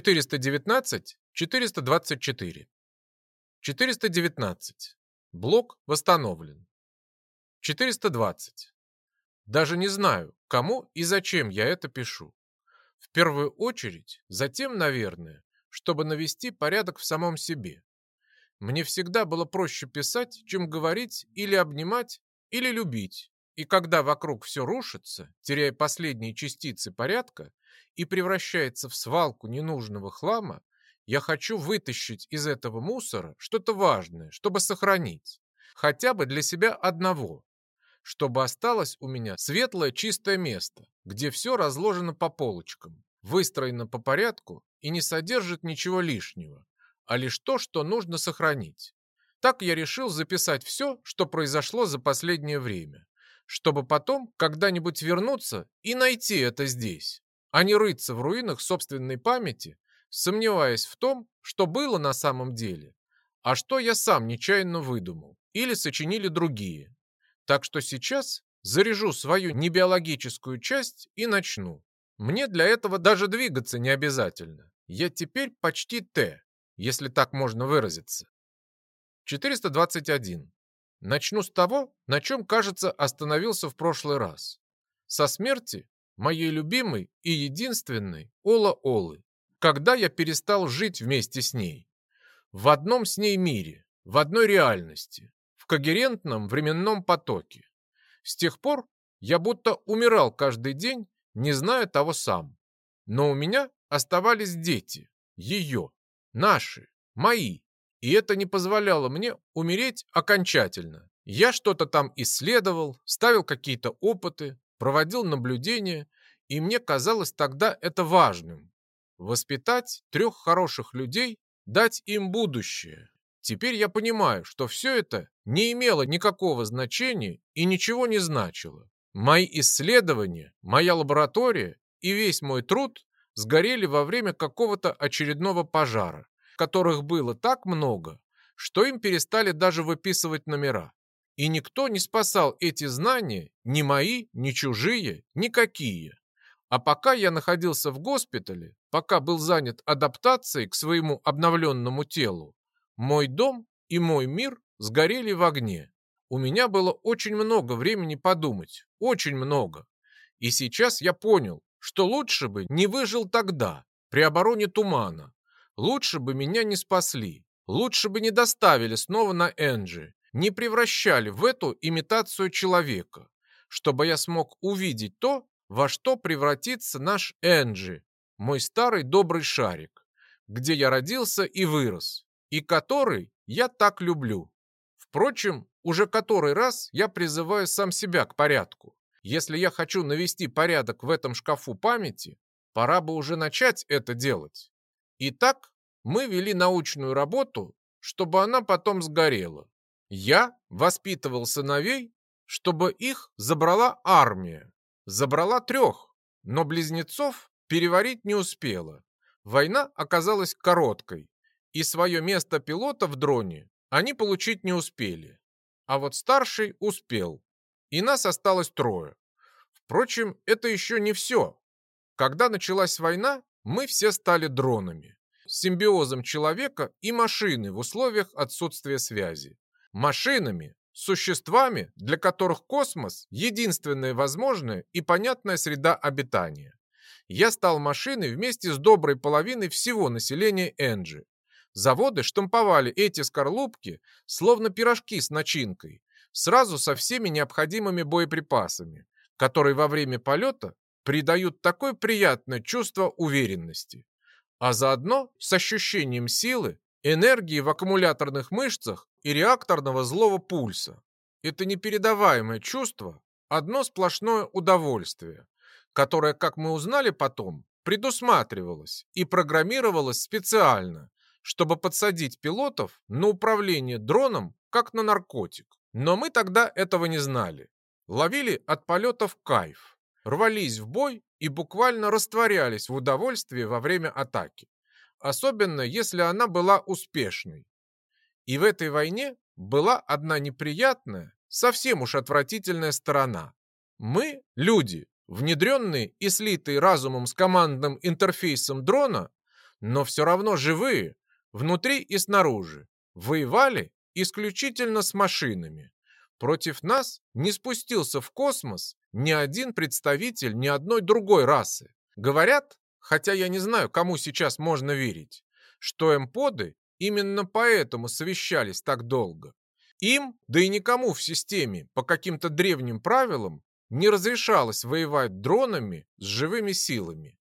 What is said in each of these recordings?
419, 424. 419. Блок восстановлен. 420. Даже не знаю, кому и зачем я это пишу. В первую очередь, затем, наверное, чтобы навести порядок в самом себе. Мне всегда было проще писать, чем говорить или обнимать, или любить. И когда вокруг все рушится, теряя последние частицы порядка и превращается в свалку ненужного хлама, я хочу вытащить из этого мусора что-то важное, чтобы сохранить. Хотя бы для себя одного. Чтобы осталось у меня светлое чистое место, где все разложено по полочкам, выстроено по порядку и не содержит ничего лишнего, а лишь то, что нужно сохранить. Так я решил записать все, что произошло за последнее время, чтобы потом когда-нибудь вернуться и найти это здесь, а не рыться в руинах собственной памяти, сомневаясь в том, что было на самом деле, а что я сам нечаянно выдумал или сочинили другие. Так что сейчас заряжу свою небиологическую часть и начну. Мне для этого даже двигаться не обязательно. Я теперь почти Т, если так можно выразиться. 421. Начну с того, на чем, кажется, остановился в прошлый раз. Со смерти моей любимой и единственной Ола-Олы, когда я перестал жить вместе с ней. В одном с ней мире, в одной реальности, в когерентном временном потоке. С тех пор я будто умирал каждый день, не зная того сам. Но у меня оставались дети, ее, наши, мои. И это не позволяло мне умереть окончательно. Я что-то там исследовал, ставил какие-то опыты, проводил наблюдения, и мне казалось тогда это важным. Воспитать трех хороших людей, дать им будущее. Теперь я понимаю, что все это не имело никакого значения и ничего не значило. Мои исследования, моя лаборатория и весь мой труд сгорели во время какого-то очередного пожара, которых было так много, что им перестали даже выписывать номера. И никто не спасал эти знания, ни мои, ни чужие, никакие. А пока я находился в госпитале, пока был занят адаптацией к своему обновленному телу, мой дом и мой мир сгорели в огне. У меня было очень много времени подумать, очень много. И сейчас я понял, что лучше бы не выжил тогда, при обороне тумана. Лучше бы меня не спасли, лучше бы не доставили снова на Энджи, не превращали в эту имитацию человека, чтобы я смог увидеть то, во что превратится наш Энджи, мой старый добрый шарик, где я родился и вырос, и который я так люблю. Впрочем, уже который раз я призываю сам себя к порядку. Если я хочу навести порядок в этом шкафу памяти, пора бы уже начать это делать. Итак, мы вели научную работу, чтобы она потом сгорела. Я воспитывал сыновей, чтобы их забрала армия. Забрала трех, но близнецов переварить не успела. Война оказалась короткой, и свое место пилота в дроне они получить не успели. А вот старший успел, и нас осталось трое. Впрочем, это еще не все. Когда началась война, мы все стали дронами. Симбиозом человека и машины в условиях отсутствия связи. Машинами, существами, для которых космос – единственная возможная и понятная среда обитания. Я стал машиной вместе с доброй половиной всего населения Энджи. Заводы штамповали эти скорлупки, словно пирожки с начинкой, сразу со всеми необходимыми боеприпасами, которые во время полета придают такое приятное чувство уверенности, а заодно с ощущением силы энергии в аккумуляторных мышцах и реакторного злого пульса. Это непередаваемое чувство, одно сплошное удовольствие, которое, как мы узнали потом, предусматривалось и программировалось специально, чтобы подсадить пилотов на управление дроном, как на наркотик. Но мы тогда этого не знали. Ловили от полетов кайф, рвались в бой и буквально растворялись в удовольствии во время атаки особенно если она была успешной. И в этой войне была одна неприятная, совсем уж отвратительная сторона. Мы, люди, внедренные и слитые разумом с командным интерфейсом дрона, но все равно живые, внутри и снаружи. Воевали исключительно с машинами. Против нас не спустился в космос ни один представитель ни одной другой расы. Говорят, хотя я не знаю, кому сейчас можно верить, что эмподы именно поэтому совещались так долго. Им, да и никому в системе, по каким-то древним правилам, не разрешалось воевать дронами с живыми силами.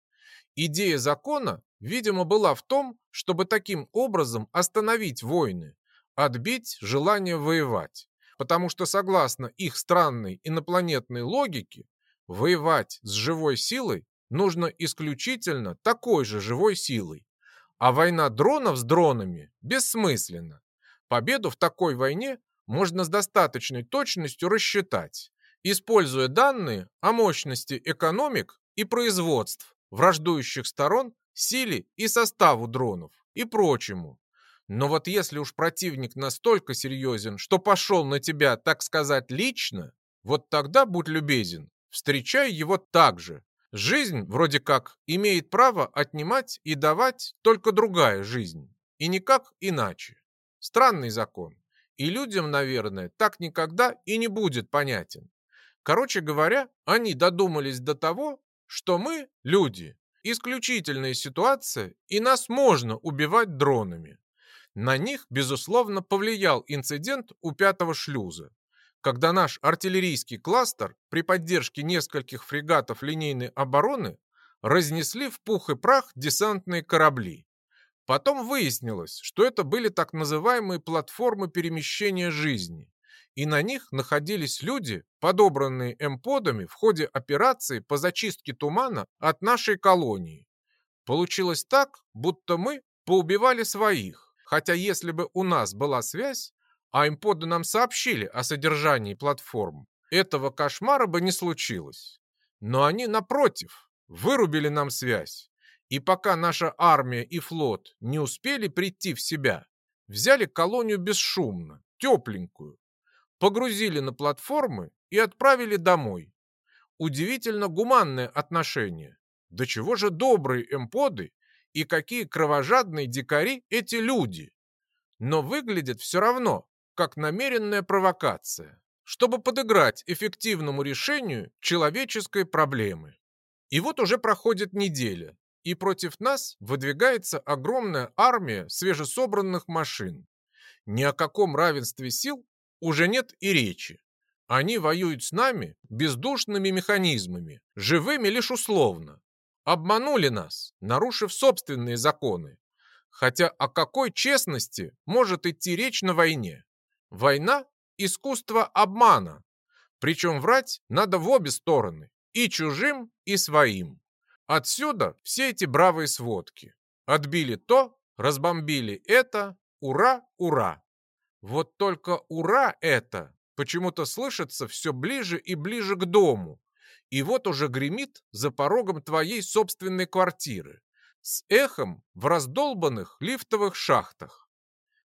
Идея закона, видимо, была в том, чтобы таким образом остановить войны, отбить желание воевать. Потому что, согласно их странной инопланетной логике, воевать с живой силой нужно исключительно такой же живой силой. А война дронов с дронами бессмысленна. Победу в такой войне можно с достаточной точностью рассчитать, используя данные о мощности экономик и производств враждующих сторон, силе и составу дронов и прочему. Но вот если уж противник настолько серьезен, что пошел на тебя, так сказать, лично, вот тогда будь любезен, встречай его так же. Жизнь, вроде как, имеет право отнимать и давать только другая жизнь. И никак иначе. Странный закон и людям, наверное, так никогда и не будет понятен. Короче говоря, они додумались до того, что мы, люди, исключительная ситуация, и нас можно убивать дронами. На них, безусловно, повлиял инцидент у пятого шлюза, когда наш артиллерийский кластер при поддержке нескольких фрегатов линейной обороны разнесли в пух и прах десантные корабли. Потом выяснилось, что это были так называемые платформы перемещения жизни, и на них находились люди, подобранные эмподами в ходе операции по зачистке тумана от нашей колонии. Получилось так, будто мы поубивали своих, хотя если бы у нас была связь, а эмподы нам сообщили о содержании платформ, этого кошмара бы не случилось. Но они, напротив, вырубили нам связь и пока наша армия и флот не успели прийти в себя, взяли колонию бесшумно, тепленькую, погрузили на платформы и отправили домой. Удивительно гуманное отношение. До чего же добрые эмподы и какие кровожадные дикари эти люди. Но выглядит все равно, как намеренная провокация, чтобы подыграть эффективному решению человеческой проблемы. И вот уже проходит неделя, и против нас выдвигается огромная армия свежесобранных машин. Ни о каком равенстве сил уже нет и речи. Они воюют с нами бездушными механизмами, живыми лишь условно. Обманули нас, нарушив собственные законы. Хотя о какой честности может идти речь на войне? Война – искусство обмана. Причем врать надо в обе стороны, и чужим, и своим. Отсюда все эти бравые сводки. Отбили то, разбомбили это, ура, ура. Вот только ура это почему-то слышится все ближе и ближе к дому. И вот уже гремит за порогом твоей собственной квартиры с эхом в раздолбанных лифтовых шахтах.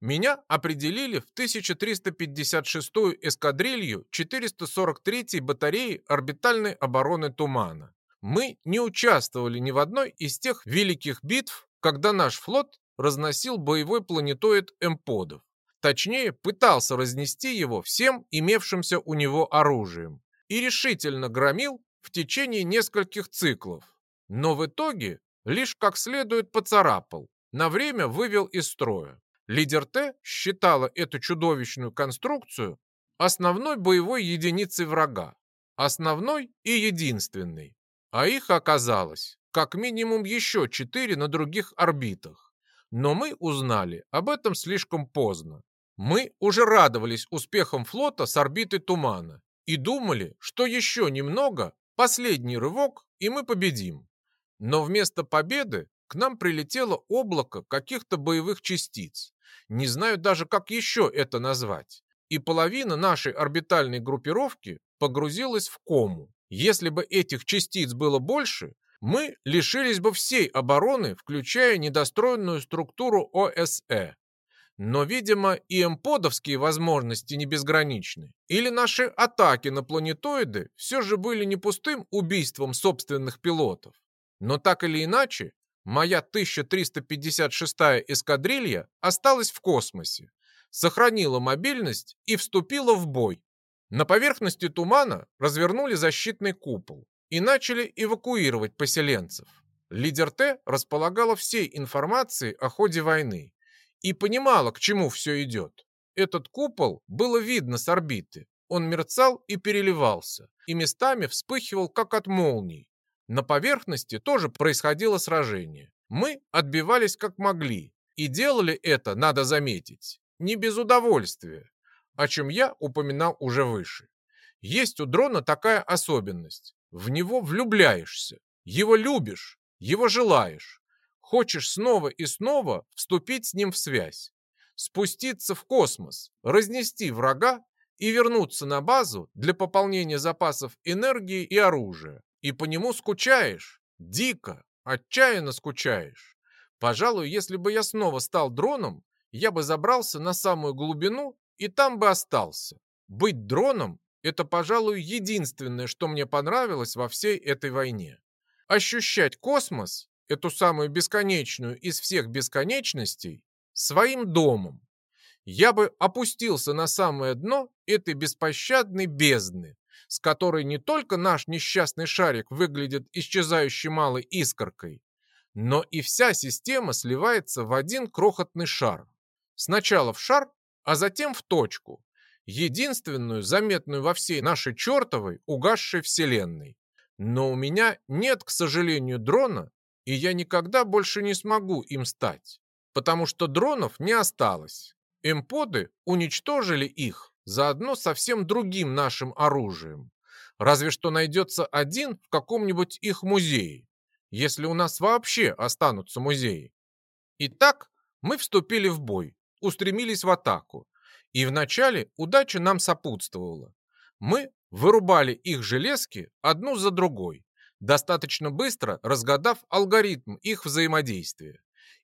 Меня определили в 1356-ю эскадрилью 443-й батареи орбитальной обороны Тумана мы не участвовали ни в одной из тех великих битв, когда наш флот разносил боевой планетоид Эмподов. Точнее, пытался разнести его всем имевшимся у него оружием и решительно громил в течение нескольких циклов. Но в итоге лишь как следует поцарапал, на время вывел из строя. Лидер Т считала эту чудовищную конструкцию основной боевой единицей врага, основной и единственной. А их оказалось как минимум еще четыре на других орбитах. Но мы узнали об этом слишком поздно. Мы уже радовались успехам флота с орбиты Тумана и думали, что еще немного, последний рывок, и мы победим. Но вместо победы к нам прилетело облако каких-то боевых частиц. Не знаю даже, как еще это назвать. И половина нашей орбитальной группировки погрузилась в кому. Если бы этих частиц было больше, мы лишились бы всей обороны, включая недостроенную структуру ОСЭ. Но, видимо, и эмподовские возможности не безграничны. Или наши атаки на планетоиды все же были не пустым убийством собственных пилотов. Но так или иначе, моя 1356-я эскадрилья осталась в космосе, сохранила мобильность и вступила в бой. На поверхности тумана развернули защитный купол и начали эвакуировать поселенцев. Лидер Т располагала всей информацией о ходе войны и понимала, к чему все идет. Этот купол было видно с орбиты. Он мерцал и переливался, и местами вспыхивал, как от молний. На поверхности тоже происходило сражение. Мы отбивались как могли, и делали это, надо заметить, не без удовольствия, о чем я упоминал уже выше. Есть у дрона такая особенность. В него влюбляешься, его любишь, его желаешь. Хочешь снова и снова вступить с ним в связь. Спуститься в космос, разнести врага и вернуться на базу для пополнения запасов энергии и оружия. И по нему скучаешь. Дико, отчаянно скучаешь. Пожалуй, если бы я снова стал дроном, я бы забрался на самую глубину и там бы остался. Быть дроном – это, пожалуй, единственное, что мне понравилось во всей этой войне. Ощущать космос, эту самую бесконечную из всех бесконечностей, своим домом. Я бы опустился на самое дно этой беспощадной бездны, с которой не только наш несчастный шарик выглядит исчезающей малой искоркой, но и вся система сливается в один крохотный шар. Сначала в шар, а затем в точку, единственную заметную во всей нашей чертовой угасшей вселенной. Но у меня нет, к сожалению, дрона, и я никогда больше не смогу им стать, потому что дронов не осталось. Эмподы уничтожили их заодно со всем другим нашим оружием. Разве что найдется один в каком-нибудь их музее, если у нас вообще останутся музеи. Итак, мы вступили в бой, устремились в атаку. И вначале удача нам сопутствовала. Мы вырубали их железки одну за другой, достаточно быстро разгадав алгоритм их взаимодействия.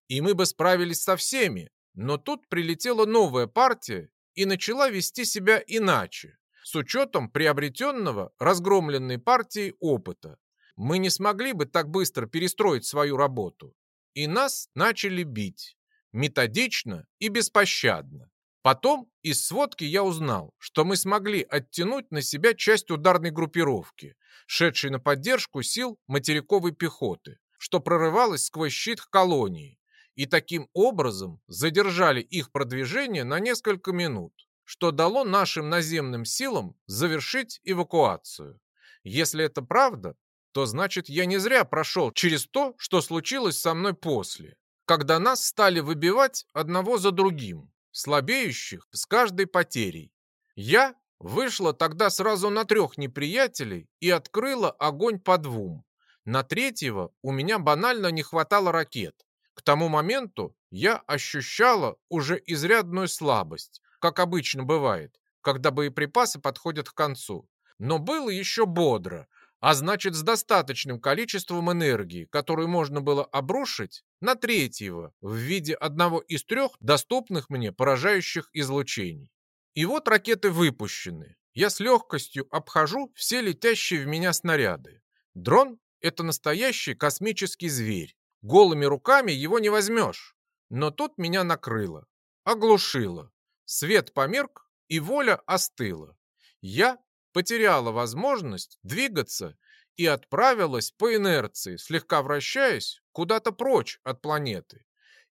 И мы бы справились со всеми, но тут прилетела новая партия и начала вести себя иначе, с учетом приобретенного разгромленной партией опыта. Мы не смогли бы так быстро перестроить свою работу. И нас начали бить методично и беспощадно. Потом из сводки я узнал, что мы смогли оттянуть на себя часть ударной группировки, шедшей на поддержку сил материковой пехоты, что прорывалась сквозь щит к колонии, и таким образом задержали их продвижение на несколько минут, что дало нашим наземным силам завершить эвакуацию. Если это правда, то значит я не зря прошел через то, что случилось со мной после когда нас стали выбивать одного за другим, слабеющих с каждой потерей. Я вышла тогда сразу на трех неприятелей и открыла огонь по двум. На третьего у меня банально не хватало ракет. К тому моменту я ощущала уже изрядную слабость, как обычно бывает, когда боеприпасы подходят к концу. Но было еще бодро, а значит с достаточным количеством энергии, которую можно было обрушить на третьего в виде одного из трех доступных мне поражающих излучений. И вот ракеты выпущены. Я с легкостью обхожу все летящие в меня снаряды. Дрон — это настоящий космический зверь. Голыми руками его не возьмешь. Но тут меня накрыло, оглушило. Свет померк, и воля остыла. Я потеряла возможность двигаться и отправилась по инерции, слегка вращаясь куда-то прочь от планеты.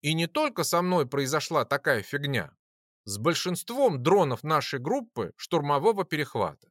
И не только со мной произошла такая фигня. С большинством дронов нашей группы штурмового перехвата.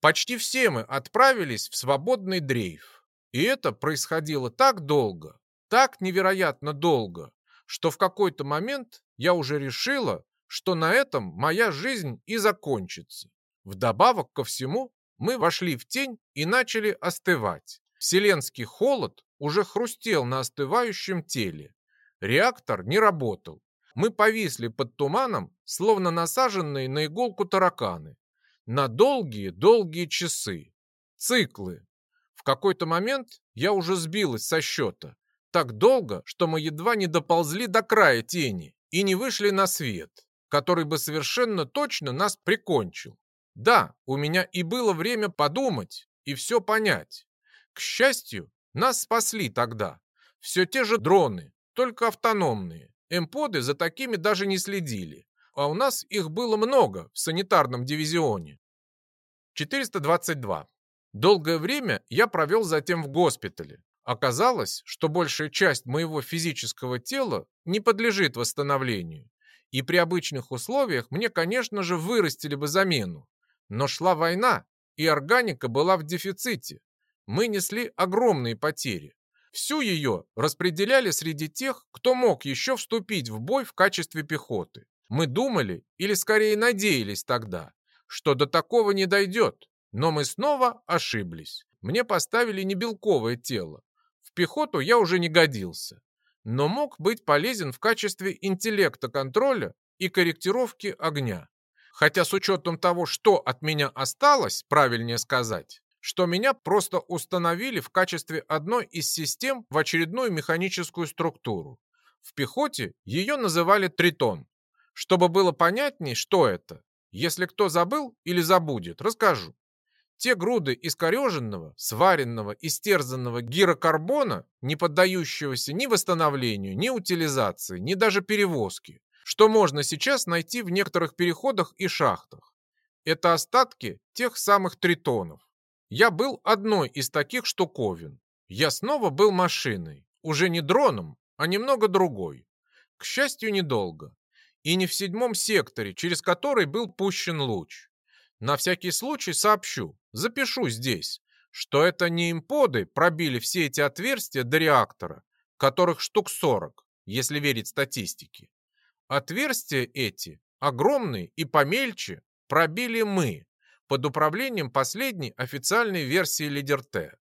Почти все мы отправились в свободный дрейф. И это происходило так долго, так невероятно долго, что в какой-то момент я уже решила, что на этом моя жизнь и закончится. Вдобавок ко всему, мы вошли в тень и начали остывать. Вселенский холод уже хрустел на остывающем теле. Реактор не работал. Мы повисли под туманом, словно насаженные на иголку тараканы. На долгие-долгие часы. Циклы. В какой-то момент я уже сбилась со счета. Так долго, что мы едва не доползли до края тени и не вышли на свет, который бы совершенно точно нас прикончил. Да, у меня и было время подумать и все понять. К счастью, нас спасли тогда. Все те же дроны, только автономные. Эмподы за такими даже не следили. А у нас их было много в санитарном дивизионе. 422. Долгое время я провел затем в госпитале. Оказалось, что большая часть моего физического тела не подлежит восстановлению. И при обычных условиях мне, конечно же, вырастили бы замену. Но шла война, и органика была в дефиците. Мы несли огромные потери. Всю ее распределяли среди тех, кто мог еще вступить в бой в качестве пехоты. Мы думали, или скорее надеялись тогда, что до такого не дойдет, но мы снова ошиблись. Мне поставили не белковое тело. Пехоту я уже не годился, но мог быть полезен в качестве интеллекта контроля и корректировки огня. Хотя с учетом того, что от меня осталось, правильнее сказать, что меня просто установили в качестве одной из систем в очередную механическую структуру. В пехоте ее называли тритон. Чтобы было понятней, что это, если кто забыл или забудет, расскажу. Те груды искореженного, сваренного, истерзанного гирокарбона, не поддающегося ни восстановлению, ни утилизации, ни даже перевозке, что можно сейчас найти в некоторых переходах и шахтах. Это остатки тех самых тритонов. Я был одной из таких штуковин. Я снова был машиной, уже не дроном, а немного другой. К счастью, недолго. И не в седьмом секторе, через который был пущен луч. На всякий случай сообщу, запишу здесь, что это не имподы пробили все эти отверстия до реактора, которых штук 40, если верить статистике. Отверстия эти, огромные и помельче, пробили мы, под управлением последней официальной версии Лидер Т.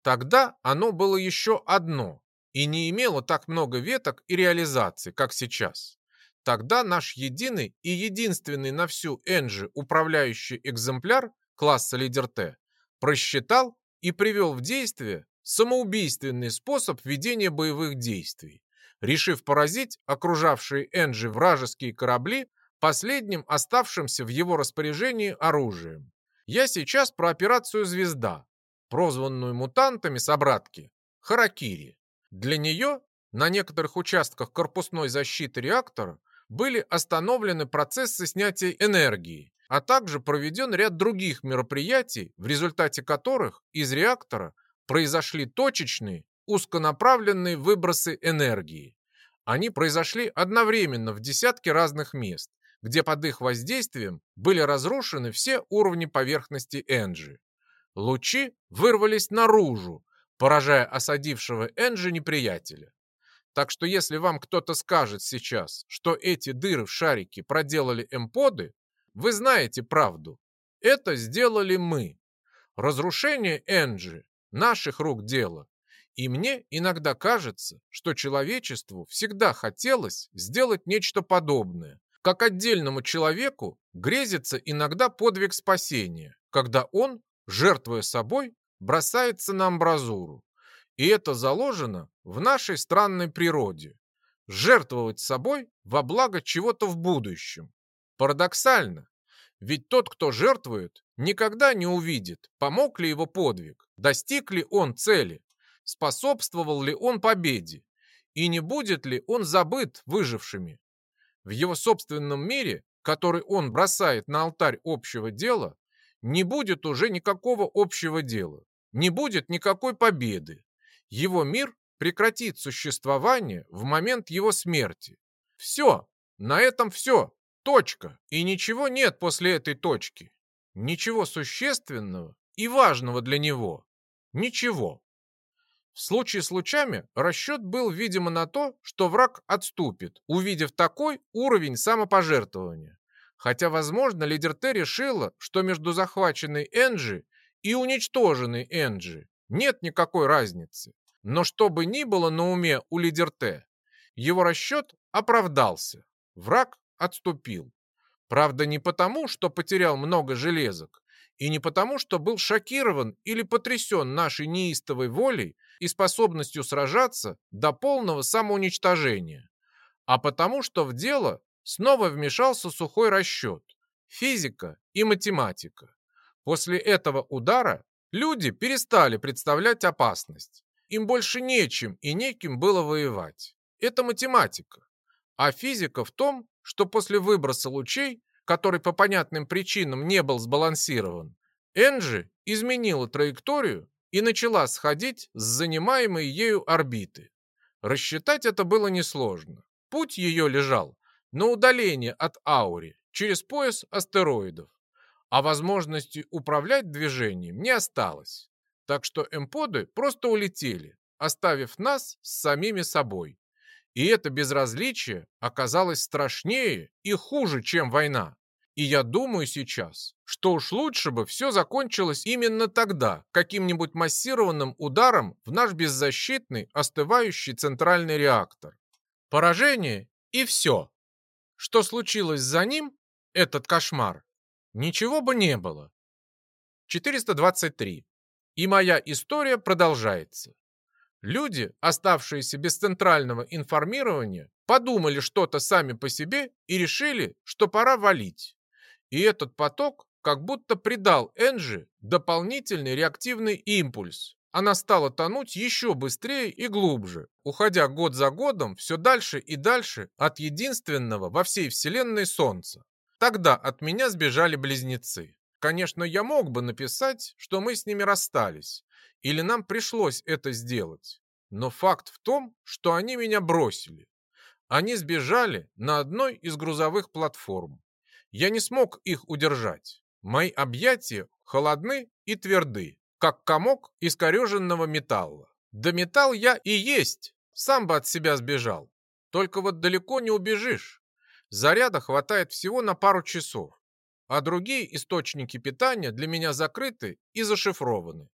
Тогда оно было еще одно и не имело так много веток и реализаций, как сейчас. Тогда наш единый и единственный на всю Энджи управляющий экземпляр класса Лидер Т просчитал и привел в действие самоубийственный способ ведения боевых действий, решив поразить окружавшие Энджи вражеские корабли последним оставшимся в его распоряжении оружием. Я сейчас про операцию «Звезда», прозванную мутантами собратки Харакири. Для нее на некоторых участках корпусной защиты реактора были остановлены процессы снятия энергии, а также проведен ряд других мероприятий, в результате которых из реактора произошли точечные, узконаправленные выбросы энергии. Они произошли одновременно в десятке разных мест, где под их воздействием были разрушены все уровни поверхности Энджи. Лучи вырвались наружу, поражая осадившего Энджи неприятеля. Так что если вам кто-то скажет сейчас, что эти дыры в шарике проделали эмподы, вы знаете правду. Это сделали мы. Разрушение Энджи – наших рук дело. И мне иногда кажется, что человечеству всегда хотелось сделать нечто подобное, как отдельному человеку грезится иногда подвиг спасения, когда он, жертвуя собой, бросается на амбразуру. И это заложено в нашей странной природе. Жертвовать собой во благо чего-то в будущем. Парадоксально, ведь тот, кто жертвует, никогда не увидит, помог ли его подвиг, достиг ли он цели, способствовал ли он победе, и не будет ли он забыт выжившими. В его собственном мире, который он бросает на алтарь общего дела, не будет уже никакого общего дела, не будет никакой победы. Его мир прекратит существование в момент его смерти. Все, на этом все, точка, и ничего нет после этой точки. Ничего существенного и важного для него. Ничего. В случае с лучами расчет был, видимо, на то, что враг отступит, увидев такой уровень самопожертвования. Хотя, возможно, лидер Т решила, что между захваченной Энджи и уничтоженной Энджи нет никакой разницы. Но что бы ни было на уме у лидер Т, его расчет оправдался. Враг отступил. Правда, не потому, что потерял много железок, и не потому, что был шокирован или потрясен нашей неистовой волей и способностью сражаться до полного самоуничтожения, а потому что в дело снова вмешался сухой расчет, физика и математика. После этого удара люди перестали представлять опасность, им больше нечем и неким было воевать. Это математика. А физика в том, что после выброса лучей, который по понятным причинам не был сбалансирован, Энджи изменила траекторию и начала сходить с занимаемой ею орбиты. Рассчитать это было несложно. Путь ее лежал на удаление от Аури через пояс астероидов, а возможности управлять движением не осталось. Так что эмподы просто улетели, оставив нас с самими собой. И это безразличие оказалось страшнее и хуже, чем война. И я думаю сейчас, что уж лучше бы все закончилось именно тогда, каким-нибудь массированным ударом в наш беззащитный, остывающий центральный реактор. Поражение и все. Что случилось за ним, этот кошмар, ничего бы не было. 423. И моя история продолжается. Люди, оставшиеся без центрального информирования, подумали что-то сами по себе и решили, что пора валить. И этот поток как будто придал Энджи дополнительный реактивный импульс. Она стала тонуть еще быстрее и глубже, уходя год за годом все дальше и дальше от единственного во всей вселенной Солнца. Тогда от меня сбежали близнецы. Конечно, я мог бы написать, что мы с ними расстались, или нам пришлось это сделать. Но факт в том, что они меня бросили. Они сбежали на одной из грузовых платформ. Я не смог их удержать. Мои объятия холодны и тверды, как комок искореженного металла. Да металл я и есть, сам бы от себя сбежал. Только вот далеко не убежишь. Заряда хватает всего на пару часов а другие источники питания для меня закрыты и зашифрованы.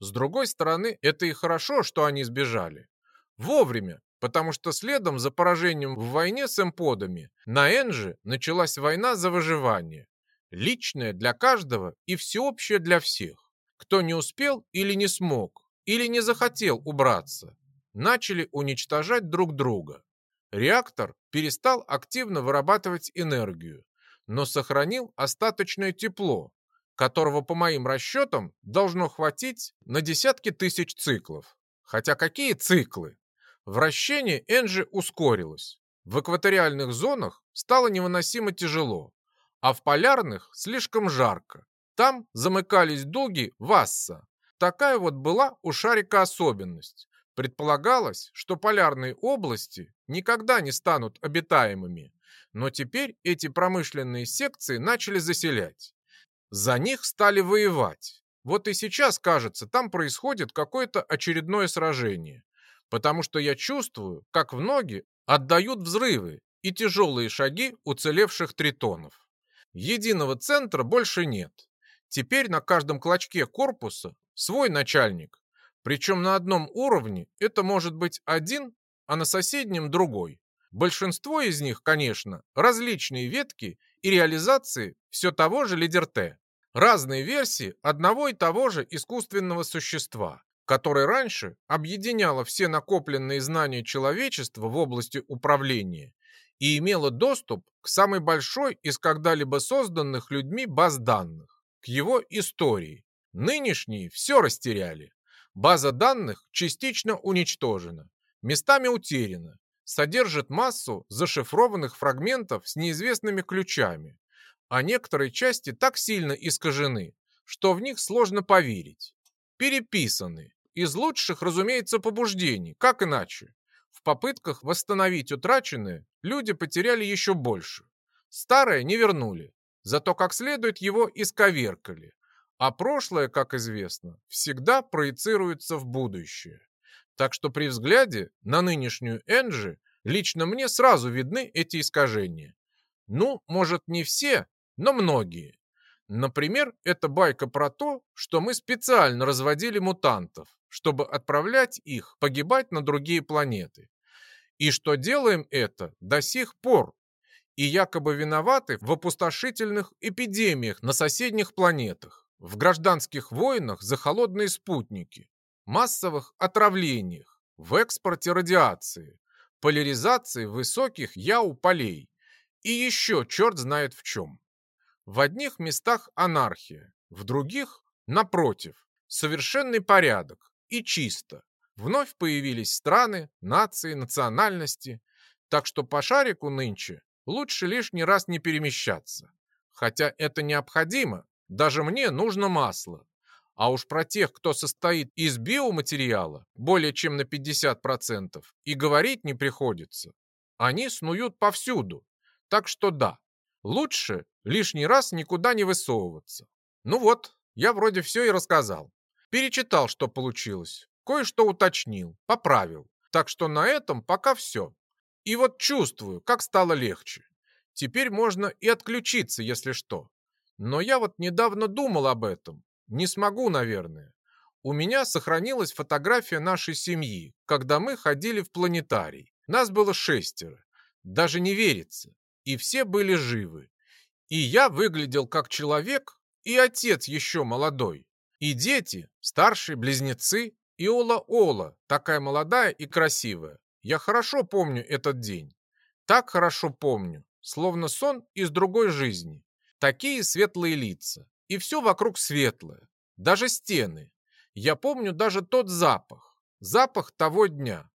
С другой стороны, это и хорошо, что они сбежали. Вовремя, потому что следом за поражением в войне с эмподами на Энже началась война за выживание. Личная для каждого и всеобщая для всех. Кто не успел или не смог, или не захотел убраться, начали уничтожать друг друга. Реактор перестал активно вырабатывать энергию, но сохранил остаточное тепло, которого, по моим расчетам, должно хватить на десятки тысяч циклов. Хотя какие циклы? Вращение Энджи ускорилось. В экваториальных зонах стало невыносимо тяжело, а в полярных слишком жарко. Там замыкались дуги Васса. Такая вот была у шарика особенность. Предполагалось, что полярные области никогда не станут обитаемыми, но теперь эти промышленные секции начали заселять. За них стали воевать. Вот и сейчас, кажется, там происходит какое-то очередное сражение. Потому что я чувствую, как в ноги отдают взрывы и тяжелые шаги уцелевших тритонов. Единого центра больше нет. Теперь на каждом клочке корпуса свой начальник. Причем на одном уровне это может быть один, а на соседнем другой. Большинство из них, конечно, различные ветки и реализации все того же лидер-Т. Разные версии одного и того же искусственного существа, которое раньше объединяло все накопленные знания человечества в области управления и имело доступ к самой большой из когда-либо созданных людьми баз данных, к его истории. Нынешние все растеряли. База данных частично уничтожена, местами утеряна, содержит массу зашифрованных фрагментов с неизвестными ключами, а некоторые части так сильно искажены, что в них сложно поверить. Переписаны. Из лучших, разумеется, побуждений, как иначе. В попытках восстановить утраченное люди потеряли еще больше. Старое не вернули, зато как следует его исковеркали. А прошлое, как известно, всегда проецируется в будущее. Так что при взгляде на нынешнюю Энджи лично мне сразу видны эти искажения. Ну, может, не все, но многие. Например, это байка про то, что мы специально разводили мутантов, чтобы отправлять их погибать на другие планеты. И что делаем это до сих пор. И якобы виноваты в опустошительных эпидемиях на соседних планетах, в гражданских войнах за холодные спутники, массовых отравлениях, в экспорте радиации, поляризации высоких яу-полей и еще черт знает в чем. В одних местах анархия, в других, напротив, совершенный порядок и чисто. Вновь появились страны, нации, национальности. Так что по шарику нынче лучше лишний раз не перемещаться. Хотя это необходимо, даже мне нужно масло. А уж про тех, кто состоит из биоматериала более чем на 50%, и говорить не приходится. Они снуют повсюду. Так что да, лучше лишний раз никуда не высовываться. Ну вот, я вроде все и рассказал. Перечитал, что получилось. Кое-что уточнил, поправил. Так что на этом пока все. И вот чувствую, как стало легче. Теперь можно и отключиться, если что. Но я вот недавно думал об этом. Не смогу, наверное. У меня сохранилась фотография нашей семьи, когда мы ходили в планетарий. Нас было шестеро. Даже не верится. И все были живы. И я выглядел как человек, и отец еще молодой. И дети, старшие близнецы, и Ола-Ола, такая молодая и красивая. Я хорошо помню этот день. Так хорошо помню, словно сон из другой жизни. Такие светлые лица. И все вокруг светлое. Даже стены. Я помню даже тот запах. Запах того дня.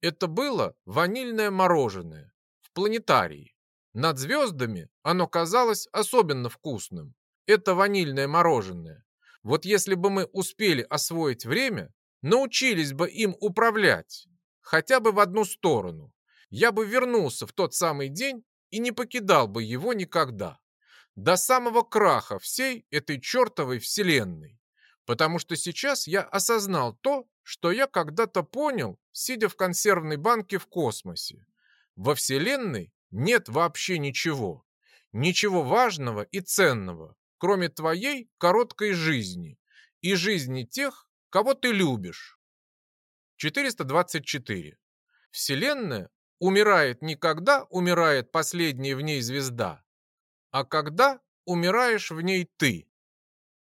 Это было ванильное мороженое в планетарии. Над звездами оно казалось особенно вкусным. Это ванильное мороженое. Вот если бы мы успели освоить время, научились бы им управлять, хотя бы в одну сторону, я бы вернулся в тот самый день и не покидал бы его никогда. До самого краха всей этой чертовой вселенной. Потому что сейчас я осознал то, что я когда-то понял, сидя в консервной банке в космосе. Во Вселенной нет вообще ничего. Ничего важного и ценного, кроме твоей короткой жизни и жизни тех, кого ты любишь. 424. Вселенная умирает не когда умирает последняя в ней звезда, а когда умираешь в ней ты.